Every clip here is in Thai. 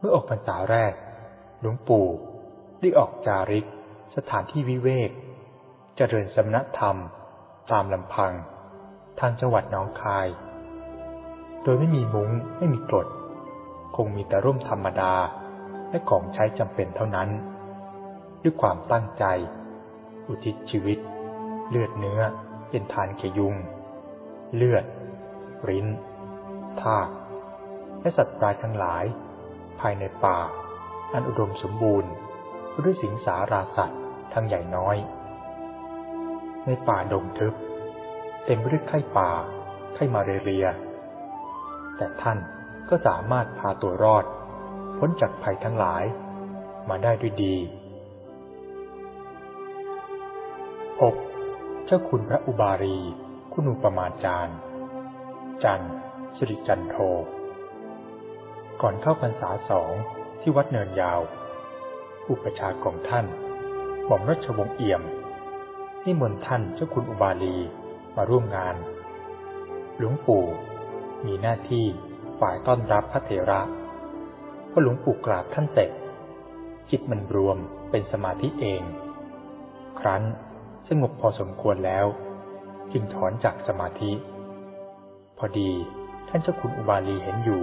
เมื่อออกพรรษาแรก หลวงปู่ได้ออกจาริก สถานที่วิเวกเจริญสมณธรรม ตามลำพัง ทางจังหวัดหนองคาย โดยไม่มีมุง้งไม่มีกรด คงมีแต่ร่มธรรมดา และของใช้จำเป็นเท่านั้น ด้วยความตั้งใจ อุทิศชีวิต เลือดเนื้อ เป็นทานแกยุง เลือด ริ้น ทาก และสัตว์ปลายทั้งหลาย ภายในป่า อันอุดมสมบูรณ์ด้วยสิงสาราสัตว์ทั้งใหญ่น้อย ในป่าดงทึบ เต็มไปด้วยไข้ป่า ไข้มาเรีย แต่ท่านก็สามารถพาตัวรอด พ้นจากภัยทั้งหลายมาได้ด้วยดี 6. เจ้าคุณพระอุบารี คุณูปมาจารย์ จันสิริจันโท ก่อนเข้าพรรษาสองที่วัดเนินยาว อุปชาของท่านหม่อมราชวงศ์เอี่ยมนิมนต์ท่านเจ้าคุณอุบาลีมาร่วมงาน หลวงปู่มีหน้าที่ฝ่ายต้อนรับพระเถระพอหลวงปู่กราบท่านเสร็จ จิตมันรวมเป็นสมาธิเอง ครั้นสงบพอสมควรแล้ว จึงถอนจากสมาธิ พอดีท่านเจ้าคุณอุบาลีเห็นอยู่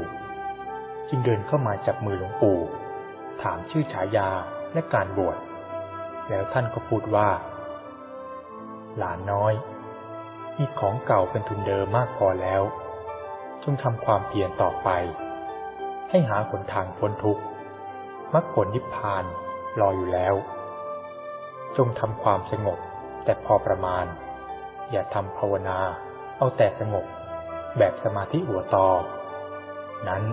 จึงเดินเข้ามาจับมือหลวงปู่ ถามชื่อฉายาและการบวช แล้วท่านก็พูดว่า หลานน้อยมีของเก่าเป็นทุนเดิมมากพอแล้ว จงทำความเพียรต่อไป ให้หาหนทางพ้นทุกข์มรรคผลนิพพานรออยู่แล้ว จงทำความสงบแต่พอประมาณ อย่าทำภาวนา เอาแต่สงบแบบสมาธิหัวตอนั้น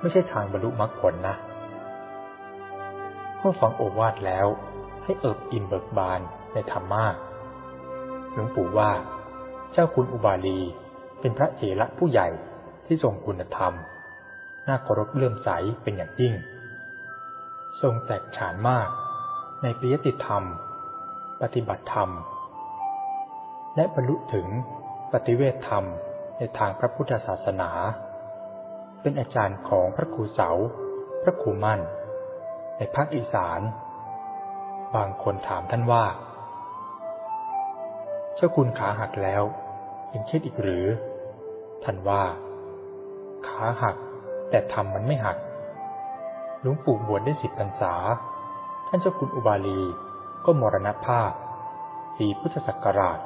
ไม่ใช่ทางบรรลุมรรคผลนะเมื่อฟังโอวาทแล้ว ให้เอิบอิ่มเบิกบานในธรรมะหลวงปู่ว่า เจ้าคุณอุบาลี เป็นพระเจระผู้ใหญ่ที่ทรงคุณธรรม น่าเคารพเลื่อมใสเป็นอย่างยิ่ง ทรงแตกฉานมาก ในปิยติธรรม ปฏิบัติธรรม และบรรลุถึงปฏิเวทธรรมในทางพระพุทธศาสนา เป็นอาจารย์ของพระครูเสา พระครูมั่น ในภาคอีสาน บางคนถามท่านว่า เจ้าคุณขาหักแล้วยังคิดอีกหรือ ท่านว่า ขาหักแต่ทำมันไม่หัก หลวงปู่บวชได้สิบพรรษา ท่านเจ้าคุณอุบาลีก็มรณภาพ ปีพุทธศักราช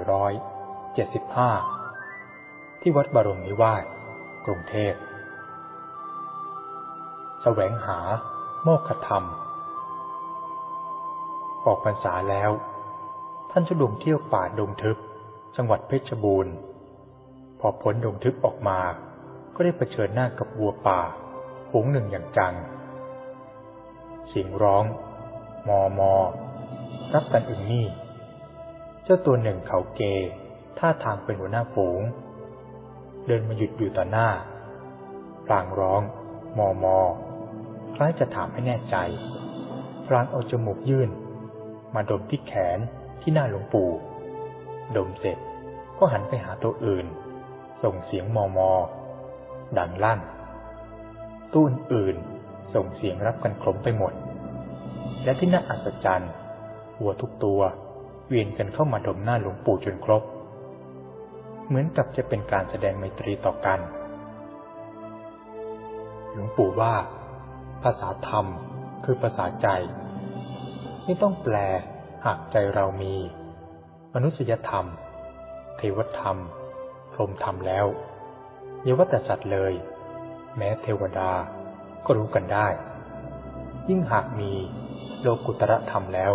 2475 ที่วัดบรมนิวาส กรุงเทพ แสวงหาโมกขธรรม ออกพรรษาแล้ว ท่านชุดงเที่ยวป่าดงทึบ จังหวัดเพชรบูรณ์ พอพ้นดงทึบออกมา ก็ได้เผชิญหน้ากับวัวป่าฝูงหนึ่งอย่างจัง เสียงร้อง มอมอ รับกันอึงนี่ เจ้าตัวหนึ่งเขาเกท่าทางเป็นหัวหน้าฝูง เดินมาหยุดอยู่ต่อหน้าพลางร้อง มอมอคล้ายจะถามให้แน่ใจพลางเอาจมูกยื่น มาดมที่แขนที่หน้าหลวงปู่ ดมเสร็จก็หันไปหาตัวอื่น ส่งเสียงมอมอดังลั่น ตู้อื่นส่งเสียงรับกันคลมไปหมด และที่น่าอัศจรรย์วัวทุกตัว เวียนกันเข้ามาดมหน้าหลวงปู่จนครบ เหมือนกับจะเป็นการแสดงไมตรีต่อกัน หลวงปู่ว่า ภาษาธรรมคือภาษาใจ ไม่ต้องแปลหากใจเรามี มนุษยธรรม เทวธรรม พรหมธรรมแล้วอย่าว่าแต่สัตว์เลย แม้เทวดาก็รู้กันได้ ยิ่งหากมีโลกุตระธรรมแล้ว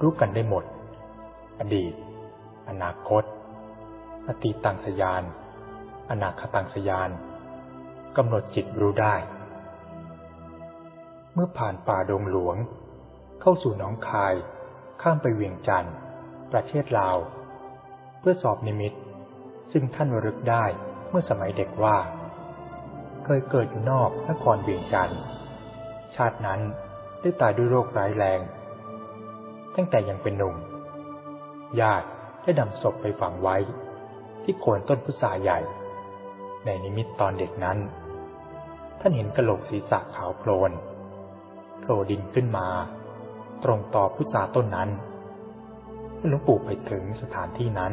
รู้กันได้หมด อดีต อนาคต อตีตังสยาน อนาคตังสยานกำหนดจิตรู้ได้ เมื่อผ่านป่าดงหลวง เข้าสู่หนองคาย ข้ามไปเวียงจันทร์ประเทศลาว เพื่อสอบนิมิต ซึ่งท่านรึกได้เมื่อสมัยเด็กว่า เคยเกิดอยู่นอกนครเวียงจันทร์ชาตินั้นได้ตายด้วยโรคร้ายแรง ตั้งแต่ยังเป็นหนุ่ม ญาติได้นำศพไปฝังไว้ ที่โคนต้นพุทราใหญ่ ในนิมิตตอนเด็กนั้น ท่านเห็นกระโหลกศีรษะขาวโพลนโผล่ดินขึ้นมา ตรงต่อพุทราต้นนั้นหลวงปู่ไปถึงสถานที่นั้น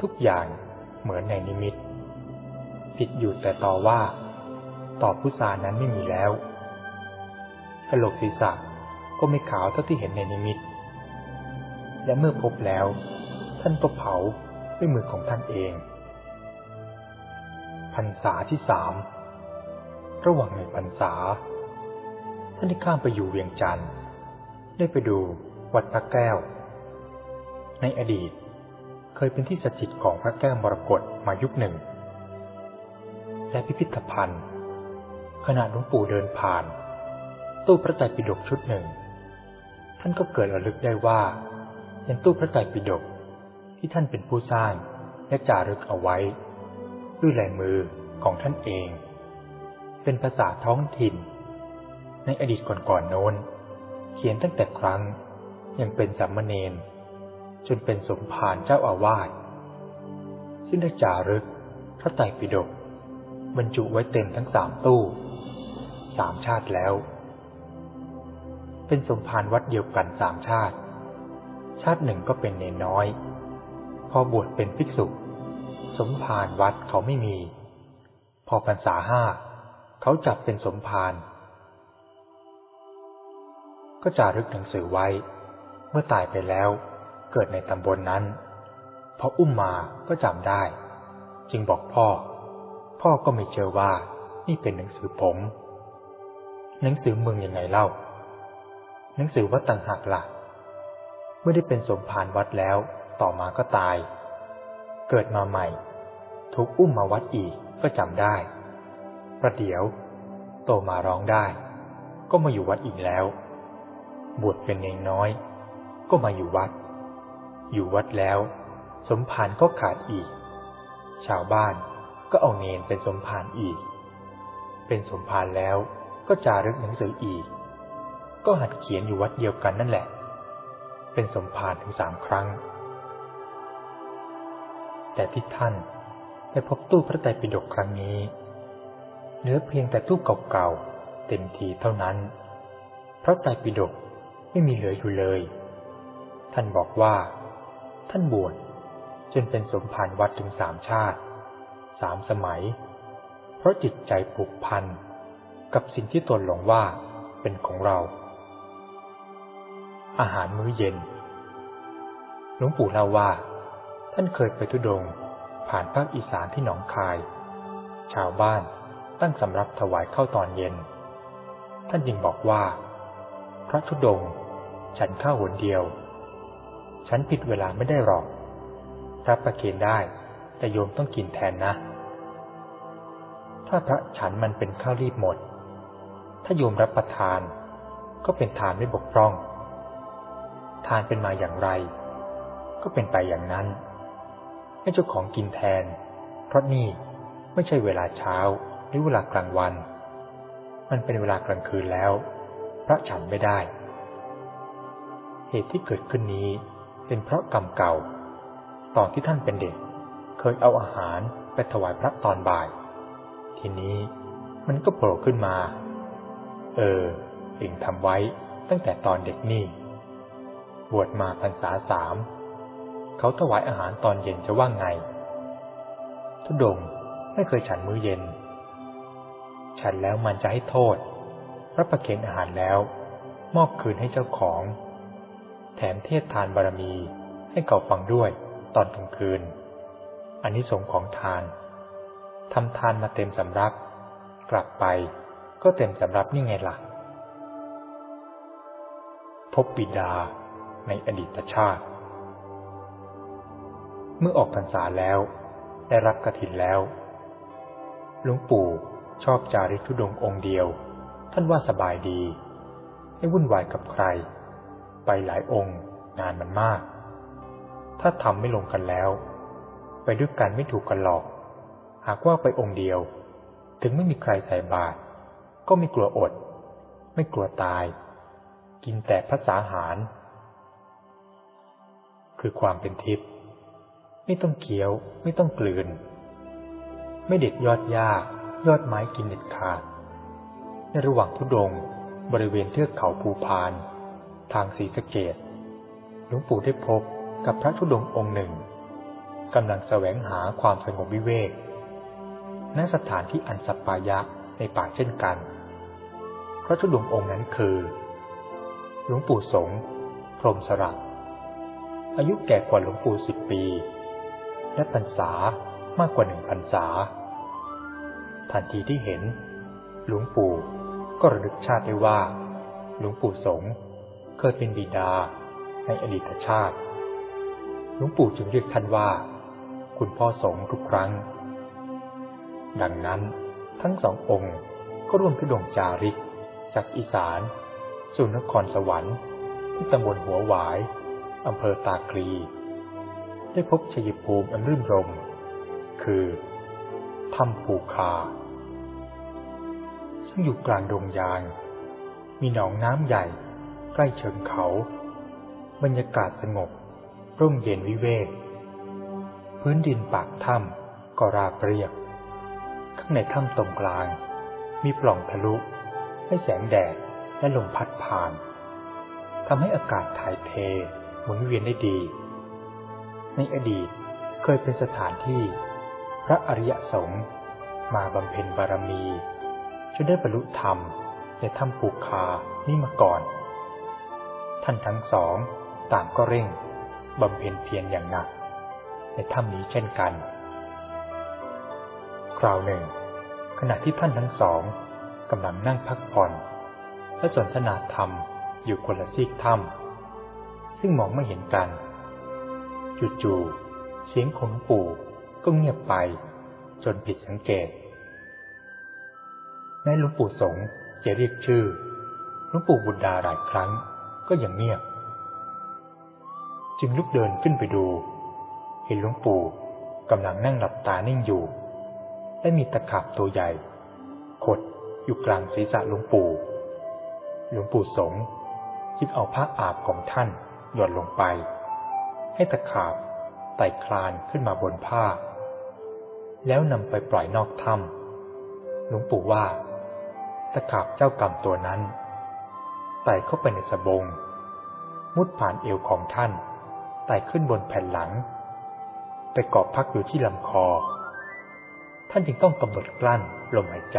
ทุกอย่างเหมือนในนิมิตผิดอยู่แต่ต่อว่า ต่อพุทรานั้นไม่มีแล้วกระโหลกศีรษะก็ไม่ขาวเท่าที่เห็นในนิมิต และเมื่อพบแล้ว ท่านก็เผา ด้วยมือของท่านเอง พรรษาที่สามระหว่างในพรรษา ท่านได้ข้ามไปอยู่เวียงจันทร์ได้ไปดูวัดพระแก้ว ในอดีตเคยเป็นที่สถิตของพระแก้วมรกตมายุคหนึ่ง และพิพิธภัณฑ์ ขณะหลวงปู่เดินผ่าน ตู้พระไตรปิฎกชุดหนึ่ง ท่านก็เกิดระลึกได้ว่าเป็นตู้พระไตรปิฎก ที่ท่านเป็นผู้สร้างและจารึกเอาไว้ ด้วยลายมือของท่านเอง เป็นภาษาท้องถิ่น ในอดีตก่อนๆโน้น เขียนตั้งแต่ครั้งยังเป็นสามมเณรจนเป็นสมภารเจ้าอาวาสซึ่งได้จารึกพระไตรปิฎกบรรจุไว้เต็มทั้งสามตู้สามชาติแล้ว เป็นสมภารวัดเดียวกันสามชาติ ชาติหนึ่งก็เป็นเนน้อย อบวชเป็นภิกษุ สมภารวัดเขาไม่มี พอพรรษาห้าเขาจับเป็นสมภารก็จารึกหนังสือไว้ เมื่อตายไปแล้ว เกิดในตำบลนนั้นพออุ้มมาก็จำได้ จึงบอกพ่อ พ่อก็ไม่เจอว่านี่เป็นหนังสือผม หนังสือเมืองยังไงเล่า หนังสือวัดต่างหากละ่ะ เมื่อได้เป็นสมภารวัดแล้ว ต่อมาก็ตาย เกิดมาใหม่ ถูกอุ้มมาวัดอีกก็จำได้ ประเดี๋ยว โตมาร้องได้ ก็มาอยู่วัดอีกแล้ว บวชเป็นเองน้อย ก็มาอยู่วัด อยู่วัดแล้ว สมภารก็ขาดอีก ชาวบ้านก็เอาเนนเป็นสมภารอีก เป็นสมภารแล้วก็จารึกหนังสืออีก ก็หัดเขียนอยู่วัดเดียวกันนั่นแหละ เป็นสมภารถึงสามครั้ง แต่ที่ท่านไปพบตู้พระไตรปิฎกครั้งนี้ เหลือเพียงแต่ตู้เก่าๆเต็มทีเท่านั้นเพราะไตรปิฎกไม่มีเหลืออยู่เลย ท่านบอกว่า ท่านบวชจนเป็นสมภารวัดถึงสามชาติ สามสมัย เพราะจิตใจผูกพัน กับสิ่งที่ตนหลงว่าเป็นของเรา อาหารมื้อเย็น หลวงปู่เล่าว่า ท่านเคยไปทุดง ผ่านภาคอีสานที่หนองคาย ชาวบ้านตั้งสำรับถวายเข้าตอนเย็น ท่านยิงบอกว่า พระธุดง ฉันข้าวหนเดียว ฉันผิดเวลาไม่ได้หรอก รับประเคนได้แต่โยมต้องกินแทนนะ ถ้าพระฉันมันเป็นข้าวรีบหมด ถ้าโยมรับประทาน ก็เป็นทานไม่บกพร่อง ทานเป็นมาอย่างไร ก็เป็นไปอย่างนั้น ให้เจ้าของกินแทน เพราะนี่ไม่ใช่เวลาเช้าหรือเวลากลางวัน มันเป็นเวลากลางคืนแล้ว พระฉันไม่ได้ เหตุที่เกิดขึ้นนี้เป็นเพราะกรรมเก่า ตอนที่ท่านเป็นเด็ก เคยเอาอาหารไปถวายพระตอนบ่าย ทีนี้มันก็โผล่ขึ้นมา เออเองทำไว้ตั้งแต่ตอนเด็กนี่ บวชมาพรรษาสาม เขาถวายอาหารตอนเย็นจะว่างไง ทุดงไม่เคยฉันมื้อเย็น ฉันแล้วมันจะให้โทษ รับประเคนอาหารแล้ว มอบคืนให้เจ้าของ แถมเทศทานบารมีให้เก่าฟังด้วยตอนกลางคืนอันนี้สงของทานทำทานมาเต็มสำรับ กลับไปก็เต็มสำรับนี่ไงละ่ะ พบบิดาในอดีตชาติ เมื่อออกพรรษาแล้ว ได้รับกระถินแล้ว หลวงปู่ชอบจาริกทุดงองค์เดียว ท่านว่าสบายดี ไม่วุ่นวายกับใคร ไปหลายองค์งานมันมาก ถ้าทำไม่ลงกันแล้ว ไปด้วยกันไม่ถูกกันหรอก หากว่าไปองค์เดียว ถึงไม่มีใครใส่บาตรก็ไม่กลัวอด ไม่กลัวตาย กินแต่ภาษาหาร คือความเป็นทิพย์ ไม่ต้องเคี้ยว ไม่ต้องกลืน ไม่เด็ดยอดหญ้ายอดไม้กินเด็ดขาด ในระหว่างทุดงบริเวณเทือกเขาภูพาน ทางศรีสะเกดหลวงปู่ได้พบกับพระธุดงค์องค์หนึ่งกำลังแสวงหาความสงบวิเวกณสถานที่อันสัปปายะในป่าเช่นกัน พระธุดงค์องค์นั้นคือ หลวงปู่สงพรหมสระอายุแก่กว่าหลวงปู่สิบปี และพรรษามากกว่าหนึ่งพรรษา ทันทีที่เห็น หลวงปู่ก็ระลึกชาติได้ว่า หลวงปู่สงเคยเป็นบิดาในอดีตชาติ หลวงปู่จึงเรียกท่านว่า คุณพ่อสงทุกครั้ง ดังนั้นทั้งสององค์ก็ร่วมพิดงจาริก จากอีสานสู่นครสวรรค์ที่ตำบลหัวหวายอำเภอตาคลี ได้พบชยภูมิอันรื่นรม คือถ้ำภูคา ซึ่งอยู่กลางดงยาง มีหนองน้ำใหญ่ ใกล้เชิงเขา บรรยากาศสงบ ร่มเย็นวิเวก พื้นดินปากถ้ำก็ราบเรียบ ข้างในถ้ำตรงกลาง มีปล่องทะลุ ให้แสงแดดและลมพัดผ่านทำให้อากาศถ่ายเทหมุนเวียนได้ดี ในอดีตเคยเป็นสถานที่ พระอริยสงฆ์มาบำเพ็ญบารมี จนได้บรรลุธรรมในถ้ำปูคานี่มาก่อน ท่านทั้งสองต่างก็เร่งบำเพ็ญเพียรอย่างหนัก ในถ้ำนี้เช่นกัน คราวหนึ่ง ขณะที่ท่านทั้งสองกำลังนั่งพักผ่อน และสนทนาธรรมอยู่คนละซีกถ้ำซึ่งมองไม่เห็นกัน จู่ๆเสียงของหลวงปู่ก็เงียบไป จนผิดสังเกตแม้หลวงปู่สงจะเรียกชื่อหลวงปู่บุตรดาหลายครั้งก็ยังเงียบ จึงลุกเดินขึ้นไปดู เห็นหลวงปู่กำลังนั่งหลับตานิ่งอยู่ และมีตะขาบตัวใหญ่ ขดอยู่กลางศีรษะหลวงปู่หลวงปู่สงจึงเอาผ้าอาบของท่านหย่อนลงไป ให้ตะขาบไต่คลานขึ้นมาบนผ้า แล้วนำไปปล่อยนอกถ้ำหลวงปู่ว่า ตะขาบเจ้ากรรมตัวนั้นไต่เข้าไปในสบง มุดผ่านเอวของท่านไต่ขึ้นบนแผ่นหลัง ไปเกาะพักอยู่ที่ลำคอ ท่านจึงต้องกำหนดกลั้นลมหายใจ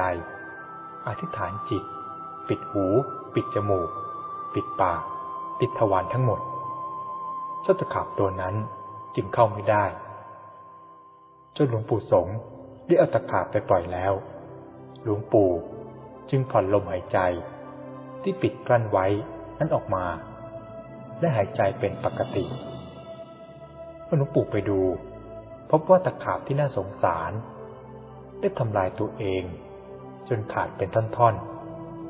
อธิษฐานจิต ปิดหู ปิดจมูก ปิดปาก ปิดทวารทั้งหมด เจ้าตะขาบตัวนั้นจึงเข้าไม่ได้ จนหลวงปู่สงได้เอาตะขาบไปปล่อยแล้ว หลวงปู่จึงผ่อนลมหายใจ ที่ปิดกลั้นไว้นั้นออกมา และหายใจเป็นปกติเมื่อหลวงปู่ไปดู พบว่าตะขาบที่น่าสงสาร ได้ทำลายตัวเอง จนขาดเป็นท่อน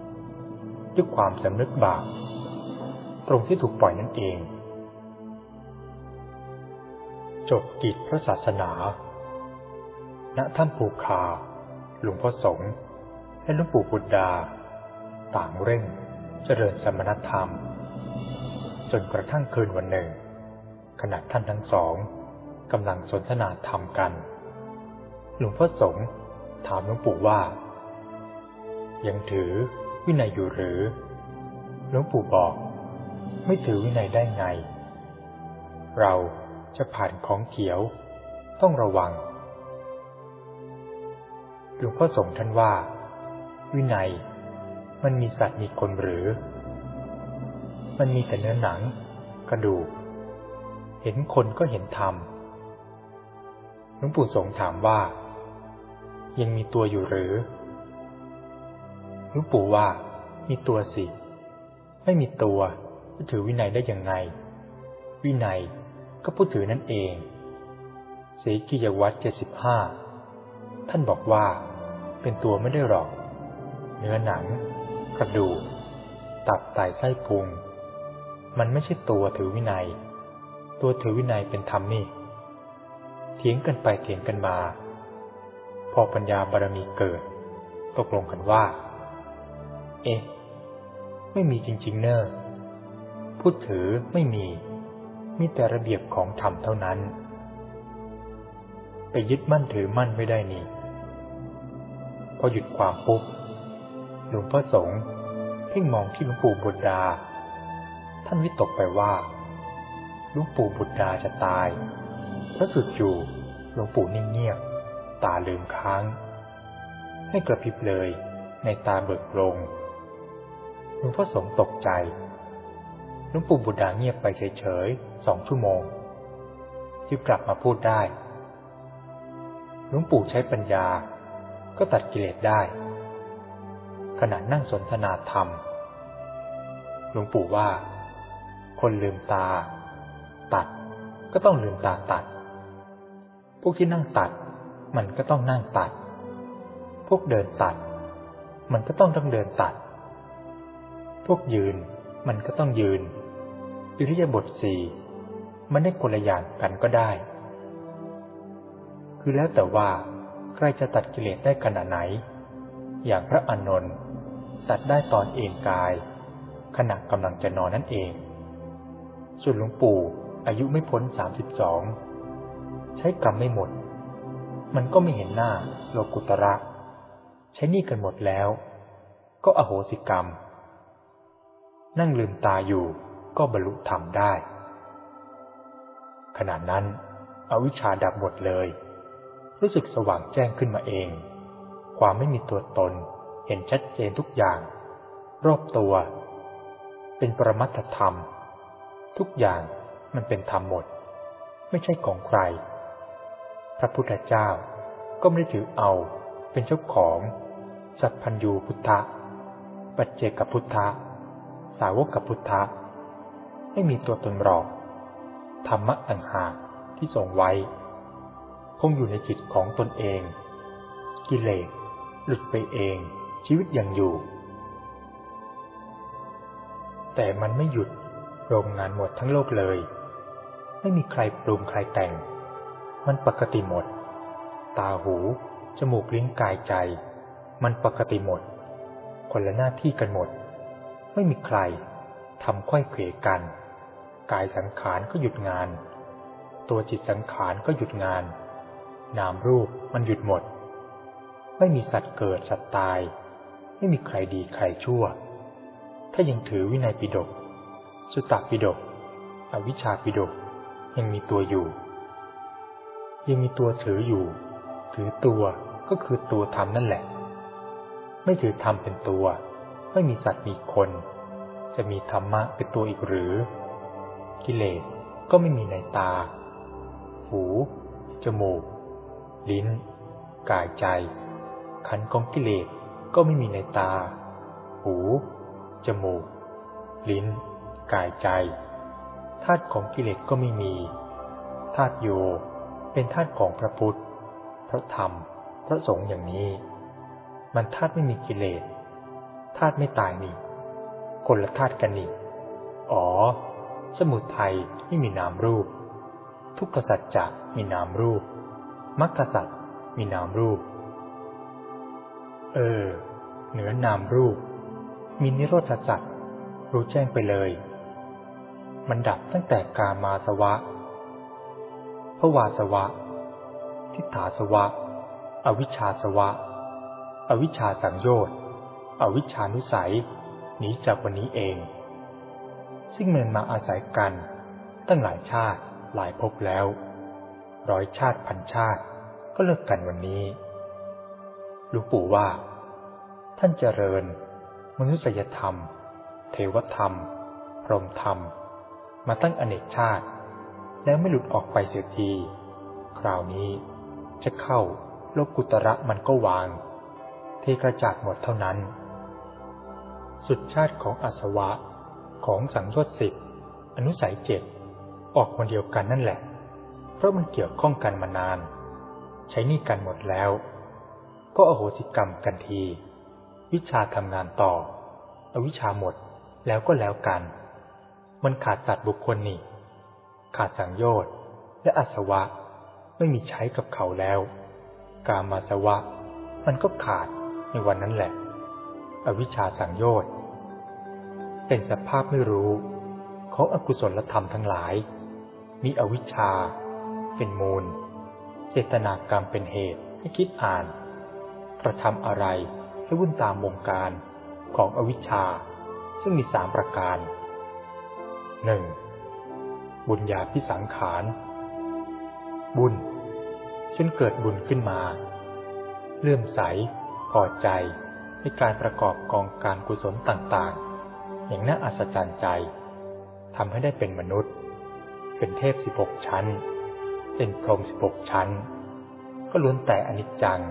ๆด้วยความสำนึกบาปตรงที่ถูกปล่อยนั่นเอง จบกิจพระศาสนา ณ ถ้ำภูคา หลวงพ่อสงฆ์และหลวงปู่บุตรดา ต่างเร่งเจริญสมณธรรม จนกระทั่งคืนวันหนึ่ง ขณะท่านทั้งสองกำลังสนทนาธรรมกัน หลวงพ่อสงฆ์ถามหลวงปู่ว่า ยังถือวินัยอยู่หรือ หลวงปู่บอก ไม่ถือวินัยได้ไง เรา จะผ่านของเขียว ต้องระวัง หลวงพ่อสงฆ์ท่านว่า วินัย มันมีสัตว์มีคนหรือ มันมีแต่เนื้อหนัง กระดูก เห็นคนก็เห็นธรรมหลวงปู่สงฆ์ถามว่า ยังมีตัวอยู่หรือหลวงปู่ว่า มีตัวสิ ไม่มีตัวจะถือวินัยได้อย่างไง วินัย ก็ผู้ถือนั่นเองสีกิยวัตรเจ็ดสิบห้าท่านบอกว่า เป็นตัวไม่ได้หรอก เนื้อหนัง กระดูก ตับไตไส้พุง มันไม่ใช่ตัวถือวินัย ตัวถือวินัยเป็นธรรมนี่เถียงกันไปเถียงกันมา พอปัญญาบารมีเกิด ตกลงกันว่า เอ๊ะ ไม่มีจริง ๆ เนอ้อพูดถือไม่มี มีแต่ระเบียบของธรรมเท่านั้น ไปยึดมั่นถือมั่นไม่ได้นี่ พอหยุดความปุ๊บหลวงพ่อสงฆ์เพ่งมองที่หลวงปู่บุตรดา ท่านวิตกไปว่าหลวงปู่บุตรดาจะตายพระจุดอยู่หลวงปู่นิ่งเงียบตาลืมค้าง ให้กระพริบเลยในตาเบิกลงหลวงพ่อสงฆ์ตกใจ ลวงปู่บุตรดาเงียบไปเฉยๆสองชั่วโมง จึงกลับมาพูดได้หลวงปู่ใช้ปัญญาก็ตัดกิเลสได้ ขณะนั่งสนทนาธรรมหลวงปู่ว่า คนลืมตา ตัดก็ต้องลืมตาตัด พวกที่นั่งตัด มันก็ต้องนั่งตัด พวกเดินตัด มันก็ต้องต้องเดินตัด พวกยืนมันก็ต้องยืน อิริยาบถสี่มันได้คนละอย่างกันก็ได้ คือแล้วแต่ว่าใครจะตัดกิเลสได้ขนาดไหน อย่างพระอานนท์ตัดได้ตอนเอนกาย ขณะกำลังจะนอนนั่นเอง ส่วนหลวงปู่อายุไม่พ้นสามสิบสองใช้กรรมไม่หมด มันก็ไม่เห็นหน้าโลกุตระ ใช้นี่กันหมดแล้ว ก็อโหสิกรรม นั่งลืมตาอยู่ ก็บรรลุธรรมได้ ขณะนั้นอวิชชาดับหมดเลย รู้สึกสว่างแจ้งขึ้นมาเอง ความไม่มีตัวตนเห็นชัดเจนทุกอย่าง รอบตัว เป็นปรมัตธรรม ทุกอย่างมันเป็นธรรมหมด ไม่ใช่ของใคร พระพุทธเจ้าก็ไม่ได้ถือเอาเป็นเจ้าของ สัพพัญญูพุทธะปัจเจกพุทธะ สาวกพุทธะ ไม่มีตัวตนหรอก ธรรมะต่างหากที่ทรงไว้ คงอยู่ในจิตของตนเอง กิเลสหลุดไปเองชีวิตยังอยู่ แต่มันไม่หยุดโรงงานหมดทั้งโลกเลย ไม่มีใครปรุงใครแต่ง มันปกติหมด ตาหู จมูกลิ้นกายใจ มันปกติหมด คนละหน้าที่กันหมด ไม่มีใครทำค่อยเขวกัน กายสังขารก็หยุดงาน ตัวจิตสังขารก็หยุดงาน นามรูปมันหยุดหมด ไม่มีสัตว์เกิดสัตว์ตาย ไม่มีใครดีใครชั่ว ถ้ายังถือวินัยปิฎกสุตตปิฎกอวิชชาปิฎกยังมีตัวอยู่ ยังมีตัวถืออยู่ ถือตัวก็คือตัวธรรมนั่นแหละ ไม่ถือธรรมเป็นตัว ไม่มีสัตว์มีคน จะมีธรรมะเป็นตัวอีกหรือ กิเลสก็ไม่มีในตา หู จมูก ลิ้น กายใจ ขันของกิเลสก็ไม่มีในตา หู จมูก ลิ้น กายใจ ธาตุของกิเลสก็ไม่มี ธาตุโย เป็นธาตุของพระพุทธ พระธรรม พระสงฆ์อย่างนี้ มันธาตุไม่มีกิเลส ธาตุไม่ตายนี่ คนละธาตุกันนี่ อ๋อ สมุทัยไม่มีนามรูป ทุกขสัจจะมีนามรูปมรรคสัตว์มีนามรูป เออ เหนือนามรูป มีนิโรธสัตรู้แจ้งไปเลย มันดับตั้งแต่กามาสวะพระวาสวะ ทิฏฐาสวะ อวิชชาสวะ อวิชชาสังโยชน์ อวิชชานุสัยหนีจากวันนี้เอง ซึ่งมันมาอาศัยกัน ตั้งหลายชาติหลายภพแล้ว ร้อยชาติพันชาติก็เลิกกันวันนี้หลวงปู่ว่า ท่านเจริญ มนุษยธรรม เทวธรรม พรหมธรรม มาตั้งอเนกชาติ แล้วไม่หลุดออกไปเสียที คราวนี้จะเข้าโลกกุตระมันก็วางเทกระจาดหมดเท่านั้น สุดชาติของอสวะ ของสังโยชน์สิบอนุสัยเจ็ดออกคนเดียวกันนั่นแหละ เพราะมันเกี่ยวข้องกันมานาน ใช้นี่กันหมดแล้ว ก็อโหสิกรรมกันที วิชาทำงานต่อ อวิชาหมดแล้วก็แล้วกัน มันขาดสัตว์บุคคลนี่ ขาดสังโยชน์และอาสวะไม่มีใช้กับเขาแล้ว กามาสวะ มันก็ขาดในวันนั้นแหละ อวิชชาสังโยชน์ เป็นสภาพไม่รู้ ของอกุศลธรรมทั้งหลาย มีอวิชชา เป็นมูล เจตนากรรมเป็นเหตุให้คิดอ่าน กระทำอะไรให้วุ่นตามวงการของอวิชชา ซึ่งมีสามประการหนึ่งบุญญาพิสังขาร บุญจนเกิดบุญขึ้นมา เลื่อมใส พอใจในการประกอบกองการกุศลต่าง อย่างน่าอัศจรรย์ใจทำให้ได้เป็นมนุษย์ เป็นเทพสิบหกชั้น เป็นพรหมสิบหกชั้น ก็ล้วนแต่อนิจจัง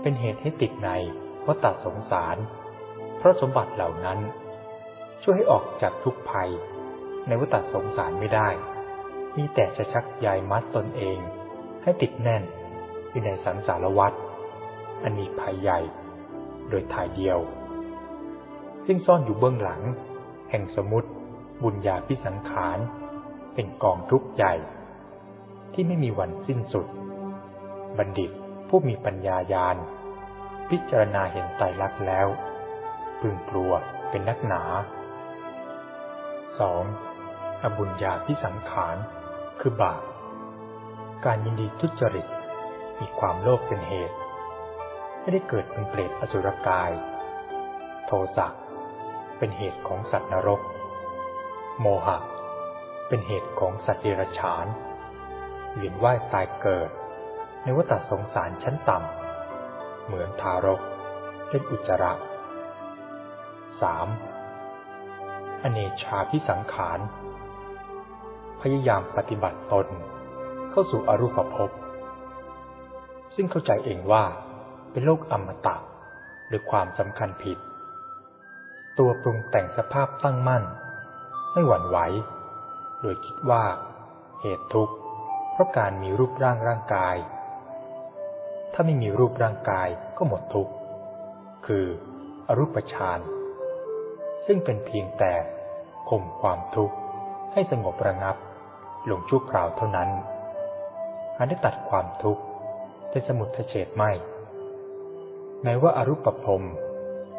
เป็นเหตุให้ติดในวัฏสงสาร เพราะสมบัติเหล่านั้น ช่วยให้ออกจากทุกภัย ในวัฏสงสารไม่ได้ มีแต่จะชักใยมัดตนเอง ให้ติดแน่นอยู่ในสังสารวัฏอันมีภัยใหญ่ โดยถ่ายเดียว ซึ่งซ่อนอยู่เบื้องหลัง แห่งสมุติบุญญาพิสังขาร เป็นกองทุกข์ใหญ่ ที่ไม่มีวันสิ้นสุด บัณฑิตผู้มีปัญญายาณ พิจารณาเห็นไตรลักษณ์แล้ว พึงกลัวเป็นนักหนา 2. อบุญญาพิสังขาร คือบาป การยินดีทุจริต มีความโลภเป็นเหตุ ไม่ได้เกิดเป็นเปรตอสุรกาย โทสะ เป็นเหตุของสัตว์นรก โมหะ เป็นเหตุของสัตว์เดรัจฉาน เวียนว่ายตายเกิด ในวัฏสงสารชั้นต่ำ เหมือนทารกเล่นอุจจาระ 3. อเนชาพิสังขาร พยายามปฏิบัติตน เข้าสู่อรูปภพ ซึ่งเข้าใจเองว่าเป็นโลกอมตะหรือความสำคัญผิด ตัวปรุงแต่งสภาพตั้งมั่น ไม่หวั่นไหว โดยคิดว่า เหตุทุกข์ เพราะการมีรูปร่างร่างกาย ถ้าไม่มีรูปร่างกายก็หมดทุกข์ คืออรูปฌานซึ่งเป็นเพียงแต่ข่มความทุกข์ให้สงบระงับลงชั่วคราวเท่านั้นอันได้ตัดความทุกข์เป็นสมุทเฉดไม่แม้ว่าอารูปภพ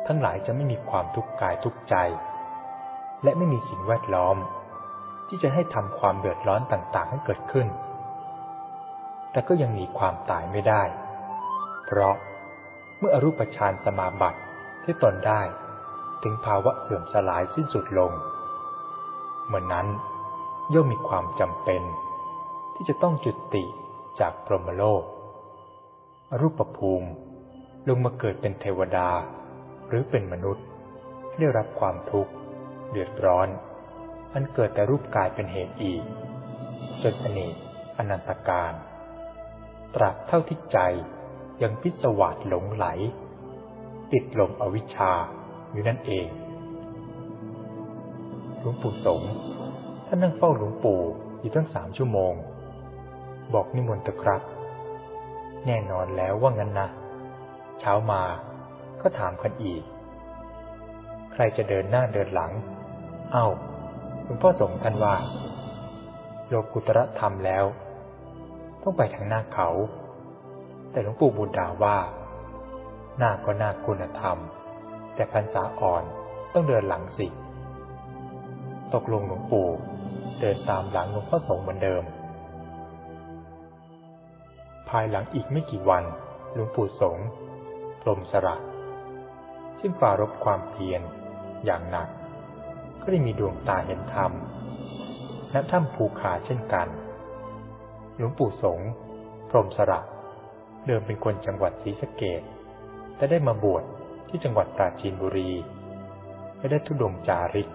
ทั้งหลายจะไม่มีความทุกข์กายทุกข์ใจ และไม่มีสิ่งแวดล้อม ที่จะให้ทำความเดือดร้อนต่างๆให้เกิดขึ้น แต่ก็ยังหนีความตายไม่ได้ เพราะเมื่ออรูปฌานสมาบัติที่ตนได้ ถึงภาวะเสื่อมสลายสิ้นสุดลง เมื่อนนั้นย่อมมีความจำเป็น ที่จะต้องจุติจากพรหมโลก อรูปภูมิลงมาเกิดเป็นเทวดา หรือเป็นมนุษย์ ได้รับความทุกข์ เดือดร้อน อันเกิดแต่รูปกายเป็นเหตุอีก จนอเนกอนันตการ ตราบเท่าที่ใจยังพิศวาสหลงไหล ติดลมอวิชชาอยู่นั่นเอง หลวงปู่สงท่านนั่งเฝ้าหลวงปู่อยู่ตั้งสามชั่วโมง บอกนิมนต์เถอะครับ แน่นอนแล้วว่างั้นนะ เช้ามา ก็ถามกันอีก ใครจะเดินหน้าเดินหลัง เอา้าหลวงพ่อสงท่านว่า โลกุตระธรรมแล้ว ต้องไปทางหน้าเขา แต่หลวงปู่บุญดาว่า หน้าก็หน้าคุณธรรม แต่พรรษาอ่อนต้องเดินหลังสิ ตกลงหลวงปู่เดินตามหลังหลวงพ่อสงฆ์เหมือนเดิม ภายหลังอีกไม่กี่วันหลวงปู่สงฆ์พรมสระ ซึ่งปรารบความเพียรอย่างหนัก ก็ได้มีดวงตาเห็นธรรมณถ้ำภูขาเช่นกัน หลวงปู่สงฆ์พรมสระเดิมเป็นคนจังหวัดศรีสะเกดแต่ได้มาบวชที่จังหวัดปราจีนบุรีและได้ทุดงจาริก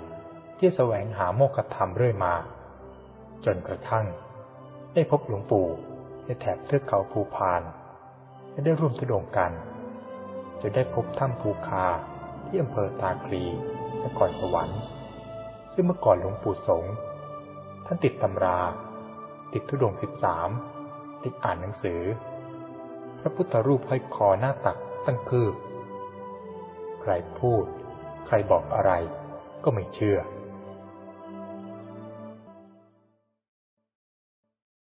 ที่แสวงหาโมกธรรมเรื่อยมา จนกระทั่ง ได้พบหลวงปู่ในแถบเทือกเขาภูพานและได้ร่วมทุดงกัน จะได้พบถ้ำภูคาที่อำเภอตาคลีนครสวรรค์ ซึ่งเมื่อก่อนหลวงปู่สงท่านติดตำรา ติดทุดงสิบสามติดอ่านหนังสือ พระพุทธรูปห้อยคอหน้าตักตั้งคืบ ใครพูด ใครบอกอะไรก็ไม่เชื่อ